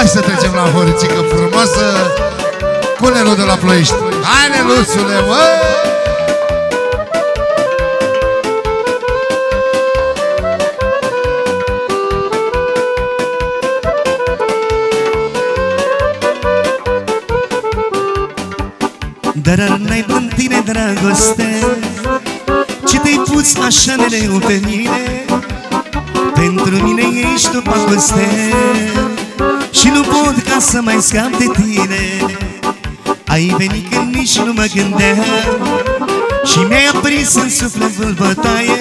Hai să trecem la horițică frumoasă. Cu Nelu de la Ploiești. Hai Neluțule, mă! Dar n-ai în tine dragoste Ce te-ai pus așa mereu pe mine? Pentru mine ești o pacoste Și nu pot ca să mai scap de tine. Ai venit când nici nu mă gândeam Și mi-ai aprins în suflet vâlbătaie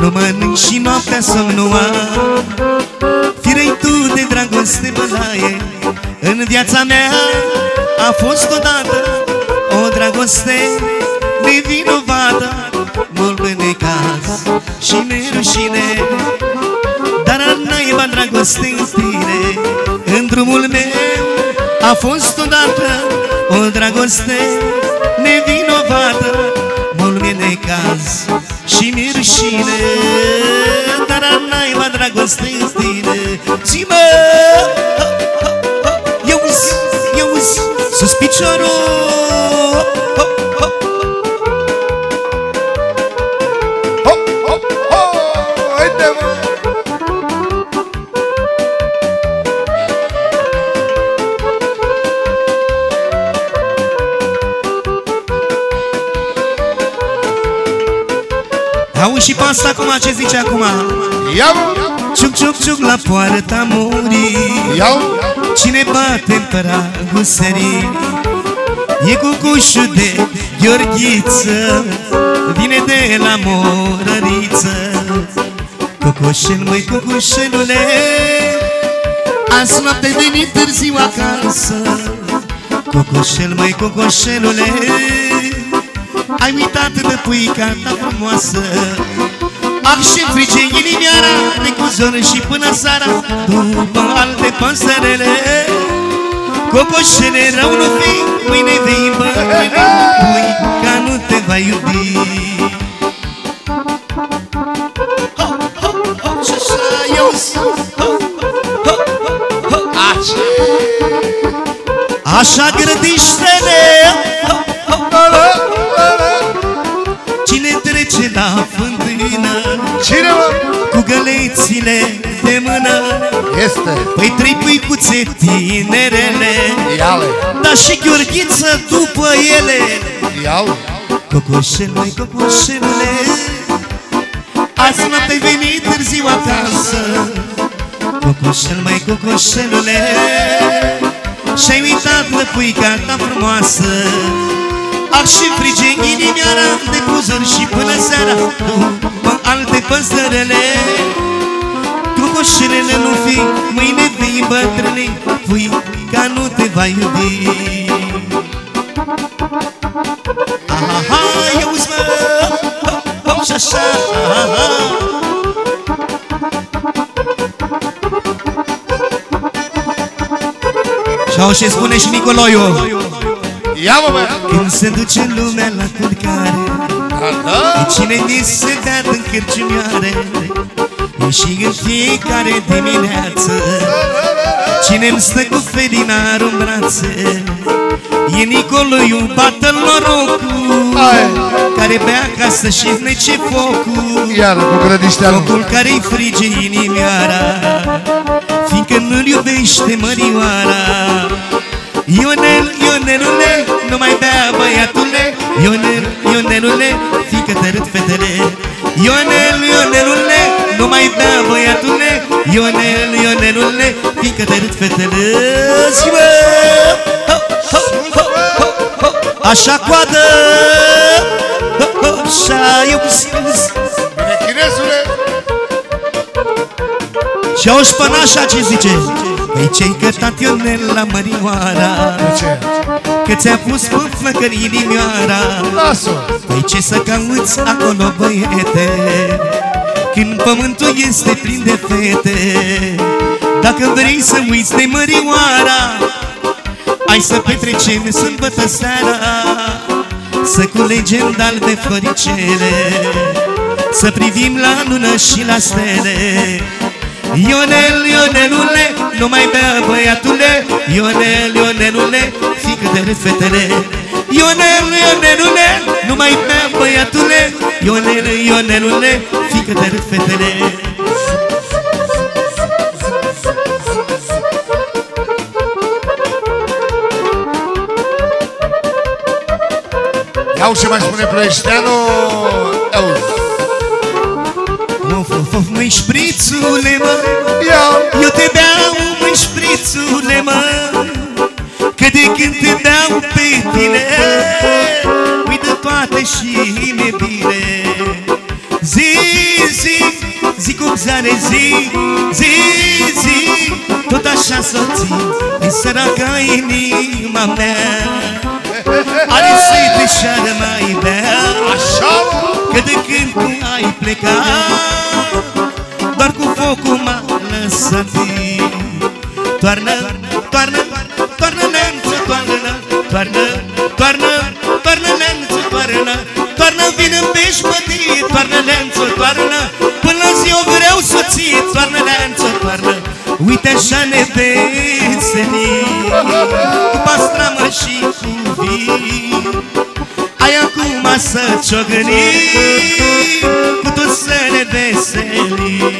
Nu mănânc și noaptea somn nu am Firei tu de dragoste bălaie În viața mea a fost odată O dragoste nevinovată Mult pe necaz și nerușine Dar al naiba dragoste în tine. În drumul meu a fost odată O dragoste nevinovată. Mult pe necaz și nerușine Dar al naiba dragoste în tine. Zi-mă! sus piciorul Auzi și pe asta acum ce zice acum. Ia, mă! Ciuc, ciuc, ciuc la poarta murii. Iau! Cine bate în pragul sării? E cucușul de Gheorghiță Vine de la morăriță. Cucușel, măi, cucușelule Azi noapte venit târziu acasă. Cucușel, măi, cucușelule Ai uitat de puica ta frumoasă Ah, și frige inimioara De cu zoră și până seara După alte păsărele Cocoșele rău nu fi Mâine vei îmbătrâni Pui ca nu te va iubi Ho, ho, ho, și așa eu Ho, ho, ho, ho, așa Așa grădiște-ne trece la fântână Cine, mă? Cu gălețile de mână Este! Păi trei puicuțe tinerele Ia-le! Dar și Gheorghiță după ele Iau! Cocoșel, mai cocoșelule Azi noapte ai venit târziu acasă Cocoșel, mai cocoșelule Și-ai uitat de puica ta frumoasă Ar și frige inimioara de buzări și până seara După alte păsărele. Cocoșelele nu fi, mâine vei bătrâni Puica nu te va iubi. Aha, eu mă, hop, și așa Și au ce spune și Nicoloiu Ia, mă, băiat! Când se duce lumea la culcare Da, da! E cine ni se beat în cârciumioare E și în fiecare dimineață Cine-mi stă cu felinarul în brațe E Nicoloiu, bată-l norocul Hai! Care bea ca să-și nece focul Iar cu grădișteanul! Focul care-i frige inimioara Fiindcă nu-l iubește mărioara Ionel, Ionelule, Ionelule, fiindcă te râd fetele Ionel, Ionelule, nu mai bea băiatule Ionel, Ionelule, fiindcă te râd fetele Zi mă! Ho, ho, ho, ho, ho. Așa coadă Ho, ho, Așa, eu Bine, chinesule! Și auzi pe nașa ce zice Păi ce-ai cătat Ionel la mărioara Ce? Că ți-a pus pe flăcări inimioara. Lasă! Păi ce să cauți acolo băiete? Când pământul este plin de fete Dacă vrei să uiți de mărioara Hai să petrecem sâmbătă seara Să culegem dal de floricele Să privim la lună și la stele Ionel, Ionelule, nu mai bea băiatule. Ionel, Ionelule, fică de fetele Ionel, Ionelule, nu mai bea băiatule. Ionel, Ionelule, fică de fetele Iau ce mai spune Ploieșteanu Auzi Of, of, of, măi șprițule, mă. Ia Eu te beau, măi șprițule, mă. Că de când te beau pe tine Uită toate și mi-e bine. Zi, zi, zi cum zare zi Zi, zi, tot așa să ții E săraca inima mea. Are să-i te șară mai bea. Așa mă Că de când tu ai plecat Doar cu focul m-a lăsat Toarnă, toarnă, toarnă neamță, toarnă Toarnă, toarnă, toarnă neamță, toarnă Toarnă vin în beșmătie, toarnă neamță, toarnă Până zi eu vreau soție, toarnă neamță, toarnă. Uite așa ne veselim Cu pastramă și cu vin. Ai acum să ciogănim Cu tot să ne veselim